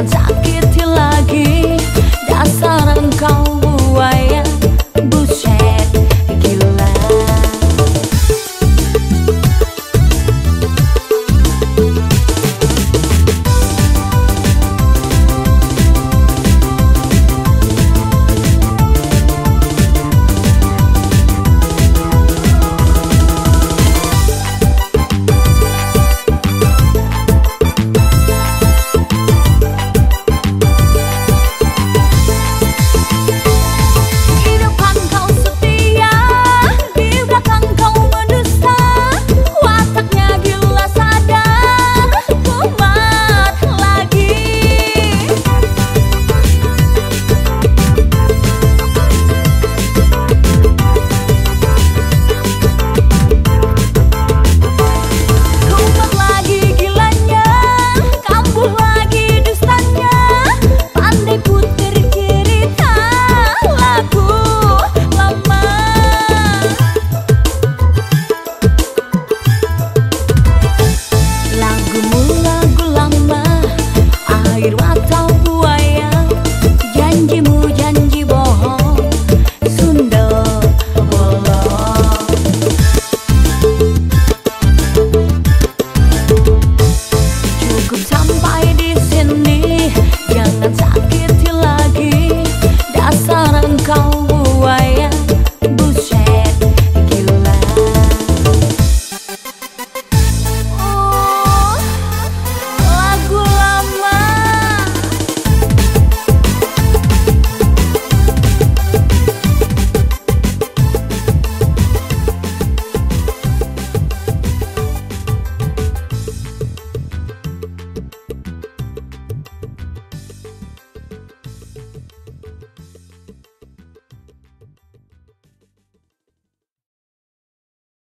咋